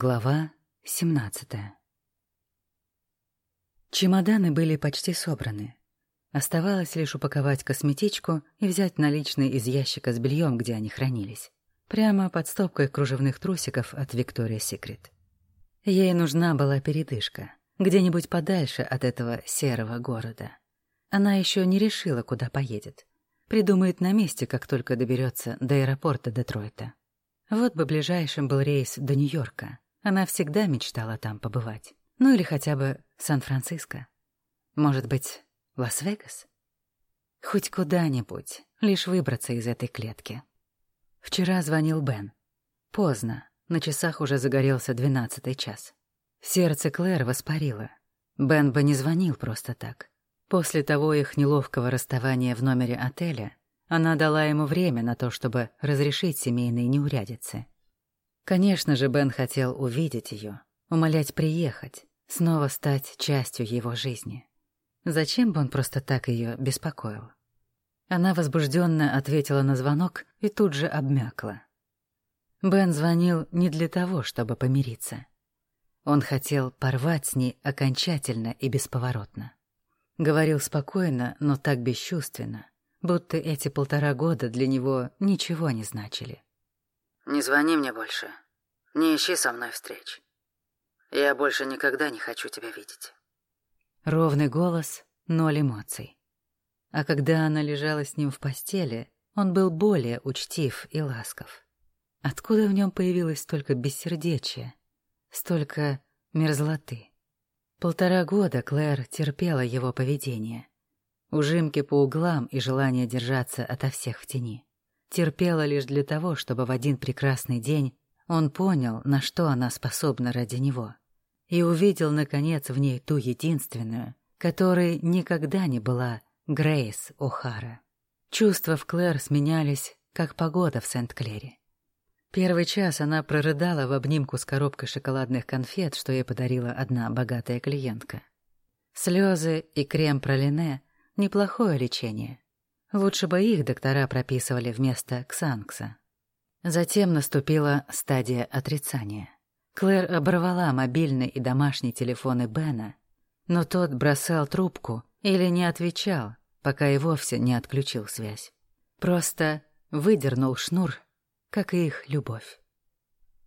Глава 17 Чемоданы были почти собраны. Оставалось лишь упаковать косметичку и взять наличные из ящика с бельем, где они хранились. Прямо под стопкой кружевных трусиков от Виктория Секрет. Ей нужна была передышка, где-нибудь подальше от этого серого города. Она еще не решила, куда поедет. Придумает на месте, как только доберется до аэропорта Детройта. Вот бы ближайшим был рейс до Нью-Йорка. Она всегда мечтала там побывать. Ну или хотя бы Сан-Франциско. Может быть, Лас-Вегас? Хоть куда-нибудь, лишь выбраться из этой клетки. Вчера звонил Бен. Поздно, на часах уже загорелся двенадцатый час. Сердце Клэр воспарило. Бен бы не звонил просто так. После того их неловкого расставания в номере отеля она дала ему время на то, чтобы разрешить семейные неурядицы. Конечно же, Бен хотел увидеть ее, умолять приехать, снова стать частью его жизни. Зачем бы он просто так ее беспокоил? Она возбужденно ответила на звонок и тут же обмякла. Бен звонил не для того, чтобы помириться. Он хотел порвать с ней окончательно и бесповоротно. Говорил спокойно, но так бесчувственно, будто эти полтора года для него ничего не значили. «Не звони мне больше. Не ищи со мной встреч. Я больше никогда не хочу тебя видеть». Ровный голос, ноль эмоций. А когда она лежала с ним в постели, он был более учтив и ласков. Откуда в нем появилось столько бессердечия, столько мерзлоты? Полтора года Клэр терпела его поведение. Ужимки по углам и желание держаться ото всех в тени. Терпела лишь для того, чтобы в один прекрасный день он понял, на что она способна ради него. И увидел, наконец, в ней ту единственную, которой никогда не была Грейс О'Хара. Чувства в Клэр сменялись, как погода в Сент-Клере. Первый час она прорыдала в обнимку с коробкой шоколадных конфет, что ей подарила одна богатая клиентка. Слезы и крем пролине — неплохое лечение. Лучше бы их доктора прописывали вместо ксанкса. Затем наступила стадия отрицания. Клэр оборвала мобильный и домашний телефоны Бена, но тот бросал трубку или не отвечал, пока и вовсе не отключил связь. Просто выдернул шнур как и их любовь.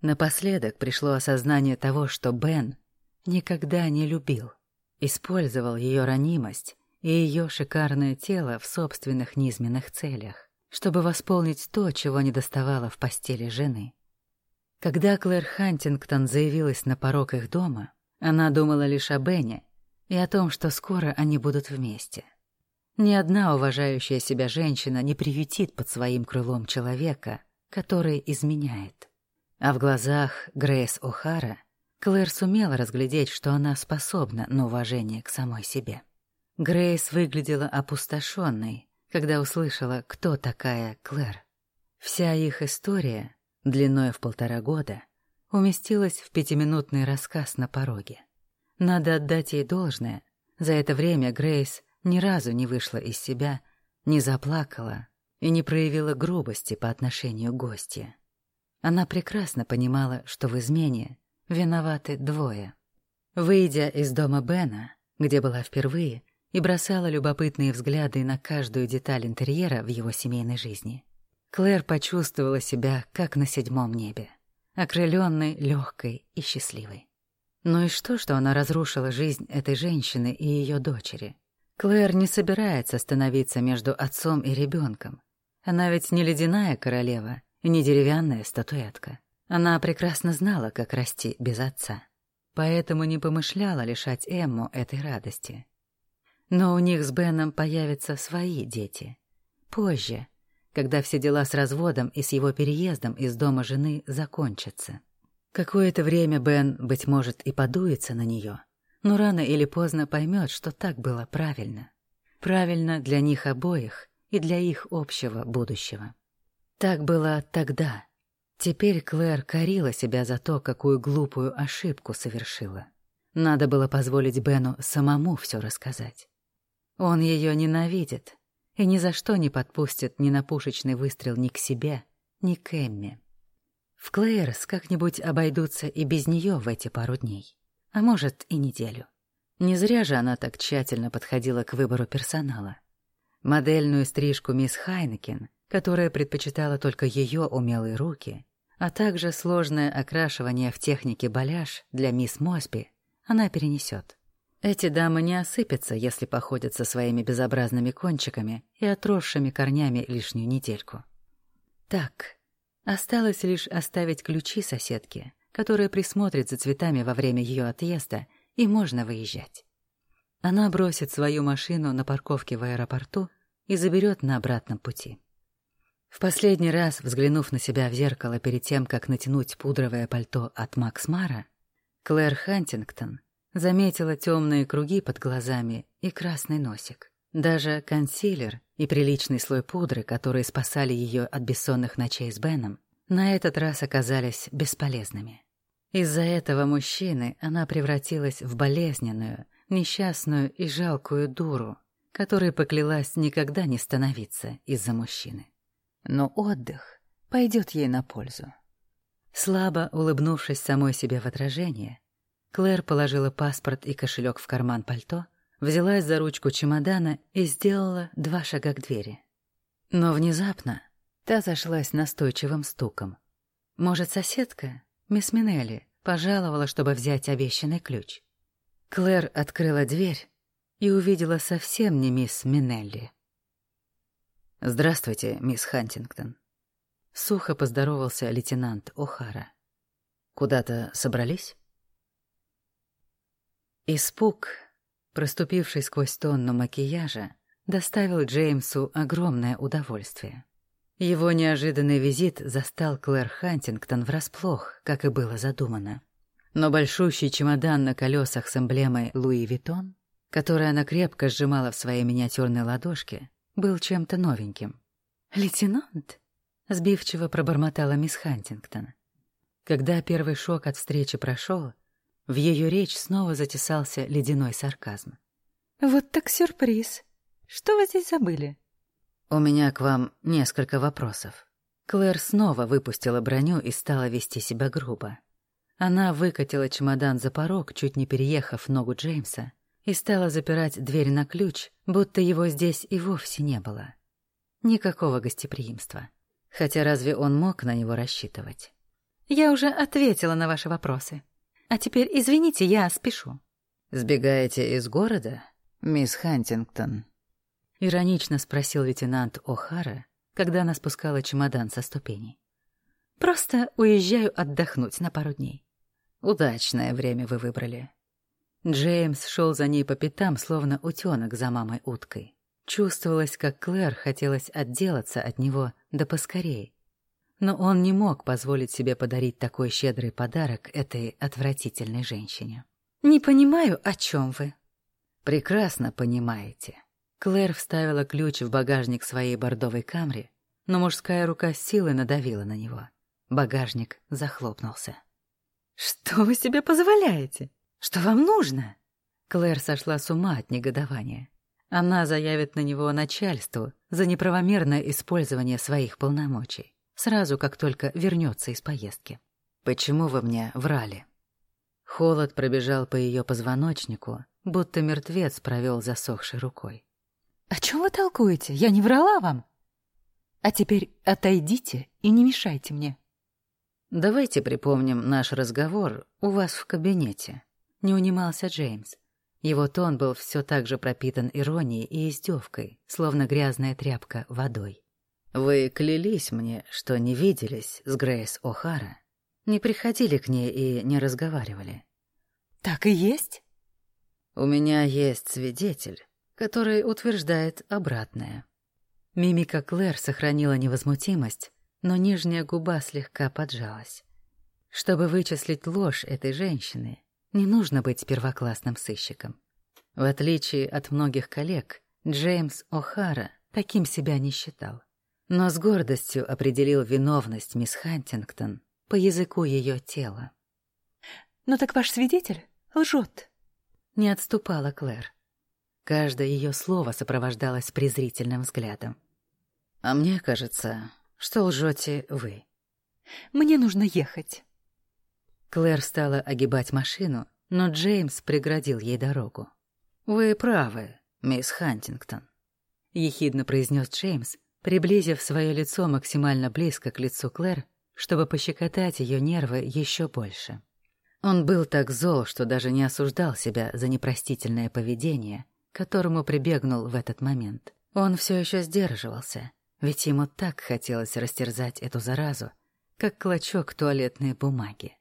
Напоследок пришло осознание того, что Бен никогда не любил, использовал ее ранимость и ее шикарное тело в собственных низменных целях, чтобы восполнить то, чего не доставало в постели жены. Когда Клэр Хантингтон заявилась на порог их дома, она думала лишь о Бене и о том, что скоро они будут вместе. Ни одна уважающая себя женщина не приютит под своим крылом человека, который изменяет. А в глазах Грейс О'Хара Клэр сумела разглядеть, что она способна на уважение к самой себе. Грейс выглядела опустошенной, когда услышала, кто такая Клэр. Вся их история, длиной в полтора года, уместилась в пятиминутный рассказ на пороге. Надо отдать ей должное. За это время Грейс ни разу не вышла из себя, не заплакала, и не проявила грубости по отношению к гостье. Она прекрасно понимала, что в измене виноваты двое. Выйдя из дома Бена, где была впервые, и бросала любопытные взгляды на каждую деталь интерьера в его семейной жизни, Клэр почувствовала себя как на седьмом небе, окрыленной, легкой и счастливой. Ну и что, что она разрушила жизнь этой женщины и ее дочери? Клэр не собирается становиться между отцом и ребенком, она ведь не ледяная королева и не деревянная статуэтка. Она прекрасно знала, как расти без отца. Поэтому не помышляла лишать Эмму этой радости. Но у них с Беном появятся свои дети. Позже, когда все дела с разводом и с его переездом из дома жены закончатся. Какое-то время Бен, быть может, и подуется на нее, но рано или поздно поймет, что так было правильно. Правильно для них обоих и для их общего будущего. Так было тогда. Теперь Клэр корила себя за то, какую глупую ошибку совершила. Надо было позволить Бену самому все рассказать. Он ее ненавидит и ни за что не подпустит ни на пушечный выстрел ни к себе, ни к Эмме. В Клэйрс как-нибудь обойдутся и без нее в эти пару дней, а может и неделю. Не зря же она так тщательно подходила к выбору персонала. Модельную стрижку мисс Хайнекен, которая предпочитала только ее умелые руки, а также сложное окрашивание в технике баляж для мисс Мосби, она перенесет. Эти дамы не осыпятся, если походят со своими безобразными кончиками и отросшими корнями лишнюю недельку. Так, осталось лишь оставить ключи соседке, которая присмотрит за цветами во время ее отъезда, и можно выезжать. Она бросит свою машину на парковке в аэропорту и заберет на обратном пути. В последний раз, взглянув на себя в зеркало перед тем, как натянуть пудровое пальто от Макс Мара, Клэр Хантингтон заметила темные круги под глазами и красный носик. Даже консилер и приличный слой пудры, которые спасали ее от бессонных ночей с Беном, на этот раз оказались бесполезными. Из-за этого мужчины она превратилась в болезненную, несчастную и жалкую дуру, которой поклялась никогда не становиться из-за мужчины. Но отдых пойдет ей на пользу. Слабо улыбнувшись самой себе в отражение, Клэр положила паспорт и кошелек в карман пальто, взялась за ручку чемодана и сделала два шага к двери. Но внезапно та зашлась настойчивым стуком. Может, соседка, мисс Минелли, пожаловала, чтобы взять обещанный ключ. Клэр открыла дверь и увидела совсем не мисс Минелли. «Здравствуйте, мисс Хантингтон». Сухо поздоровался лейтенант О'Хара. «Куда-то собрались?» Испуг, проступивший сквозь тонну макияжа, доставил Джеймсу огромное удовольствие. Его неожиданный визит застал Клэр Хантингтон врасплох, как и было задумано. Но большущий чемодан на колесах с эмблемой «Louis Vuitton», который она крепко сжимала в своей миниатюрной ладошке, был чем-то новеньким. «Лейтенант?» — сбивчиво пробормотала мисс Хантингтон. Когда первый шок от встречи прошел, в ее речь снова затесался ледяной сарказм. «Вот так сюрприз! Что вы здесь забыли?» «У меня к вам несколько вопросов». Клэр снова выпустила броню и стала вести себя грубо. Она выкатила чемодан за порог, чуть не переехав ногу Джеймса, и стала запирать дверь на ключ, будто его здесь и вовсе не было. Никакого гостеприимства. Хотя разве он мог на него рассчитывать? «Я уже ответила на ваши вопросы. А теперь, извините, я спешу». «Сбегаете из города, мисс Хантингтон?» Иронично спросил лейтенант О'Хара, когда она спускала чемодан со ступеней. «Просто уезжаю отдохнуть на пару дней». «Удачное время вы выбрали. Джеймс шел за ней по пятам, словно утенок за мамой-уткой. Чувствовалось, как Клэр хотелось отделаться от него, да поскорей. Но он не мог позволить себе подарить такой щедрый подарок этой отвратительной женщине. «Не понимаю, о чем вы». «Прекрасно понимаете». Клэр вставила ключ в багажник своей бордовой камри, но мужская рука с силой надавила на него. Багажник захлопнулся. «Что вы себе позволяете?» Что вам нужно?» Клэр сошла с ума от негодования. Она заявит на него начальству за неправомерное использование своих полномочий, сразу как только вернется из поездки. «Почему вы мне врали?» Холод пробежал по ее позвоночнику, будто мертвец провел засохшей рукой. «О чем вы толкуете? Я не врала вам!» «А теперь отойдите и не мешайте мне». «Давайте припомним наш разговор у вас в кабинете», не унимался Джеймс. Его тон был все так же пропитан иронией и издевкой, словно грязная тряпка водой. «Вы клялись мне, что не виделись с Грейс О'Хара, не приходили к ней и не разговаривали». «Так и есть?» «У меня есть свидетель, который утверждает обратное». Мимика Клэр сохранила невозмутимость, но нижняя губа слегка поджалась. Чтобы вычислить ложь этой женщины, не нужно быть первоклассным сыщиком. В отличие от многих коллег, Джеймс О'Хара таким себя не считал. Но с гордостью определил виновность мисс Хантингтон по языку ее тела. «Ну так ваш свидетель лжет», — не отступала Клэр. Каждое ее слово сопровождалось презрительным взглядом. «А мне кажется, что лжете вы». Мне нужно ехать». Клэр стала огибать машину, но Джеймс преградил ей дорогу. «Вы правы, мисс Хантингтон», — ехидно произнес Джеймс, приблизив свое лицо максимально близко к лицу Клэр, чтобы пощекотать ее нервы еще больше. Он был так зол, что даже не осуждал себя за непростительное поведение, к которому прибегнул в этот момент. Он все еще сдерживался, ведь ему так хотелось растерзать эту заразу, как клочок туалетной бумаги.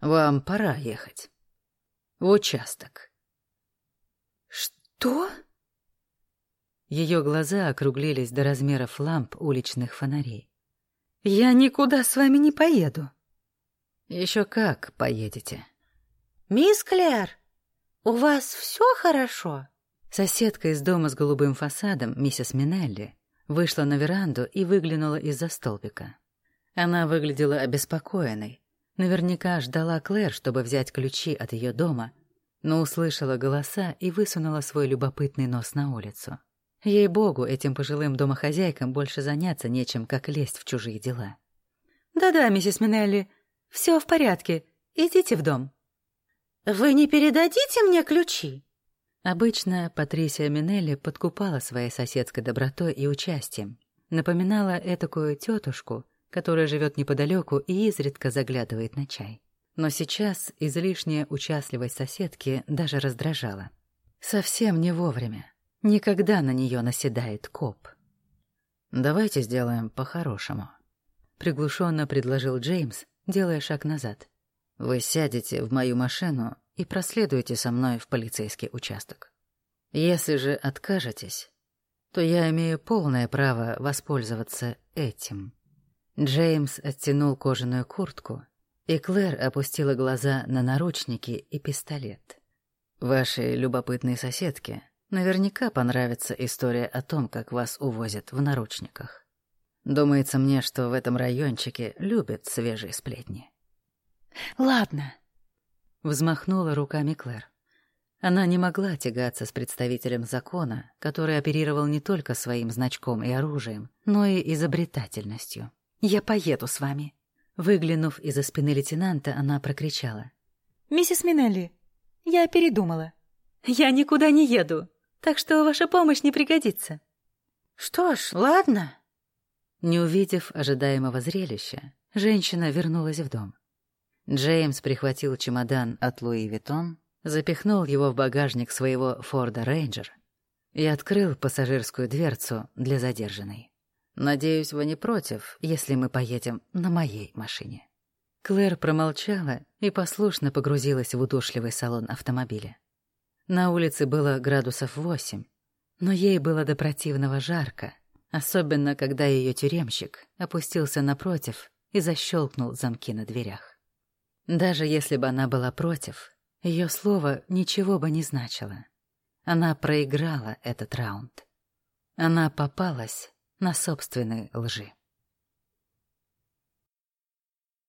«Вам пора ехать. В участок». «Что?» Ее глаза округлились до размеров ламп уличных фонарей. «Я никуда с вами не поеду». Еще как поедете. «Мисс Клэр, у вас все хорошо?» Соседка из дома с голубым фасадом, миссис Минелли, вышла на веранду и выглянула из-за столбика. Она выглядела обеспокоенной. Наверняка ждала Клэр, чтобы взять ключи от ее дома, но услышала голоса и высунула свой любопытный нос на улицу. Ей-богу, этим пожилым домохозяйкам больше заняться нечем, как лезть в чужие дела. «Да-да, миссис Минелли, все в порядке. Идите в дом». «Вы не передадите мне ключи?» Обычно Патрисия Минелли подкупала своей соседской добротой и участием. Напоминала этакую тетушку, которая живет неподалеку и изредка заглядывает на чай. Но сейчас излишняя участливость соседки даже раздражала. Совсем не вовремя. Никогда на нее наседает коп. «Давайте сделаем по-хорошему», — приглушенно предложил Джеймс, делая шаг назад. «Вы сядете в мою машину и проследуете со мной в полицейский участок. Если же откажетесь, то я имею полное право воспользоваться этим». Джеймс оттянул кожаную куртку, и Клэр опустила глаза на наручники и пистолет. «Вашей любопытной соседке наверняка понравится история о том, как вас увозят в наручниках. Думается мне, что в этом райончике любят свежие сплетни». «Ладно», — взмахнула руками Клэр. Она не могла тягаться с представителем закона, который оперировал не только своим значком и оружием, но и изобретательностью. «Я поеду с вами». Выглянув из-за спины лейтенанта, она прокричала. «Миссис Минелли, я передумала. Я никуда не еду, так что ваша помощь не пригодится». «Что ж, ладно». Не увидев ожидаемого зрелища, женщина вернулась в дом. Джеймс прихватил чемодан от Луи Виттон, запихнул его в багажник своего Форда Рейнджер и открыл пассажирскую дверцу для задержанной. Надеюсь, вы не против, если мы поедем на моей машине. Клэр промолчала и послушно погрузилась в удушливый салон автомобиля. На улице было градусов восемь, но ей было до противного жарко, особенно когда ее тюремщик опустился напротив и защелкнул замки на дверях. Даже если бы она была против, ее слово ничего бы не значило. Она проиграла этот раунд. Она попалась на собственной лжи.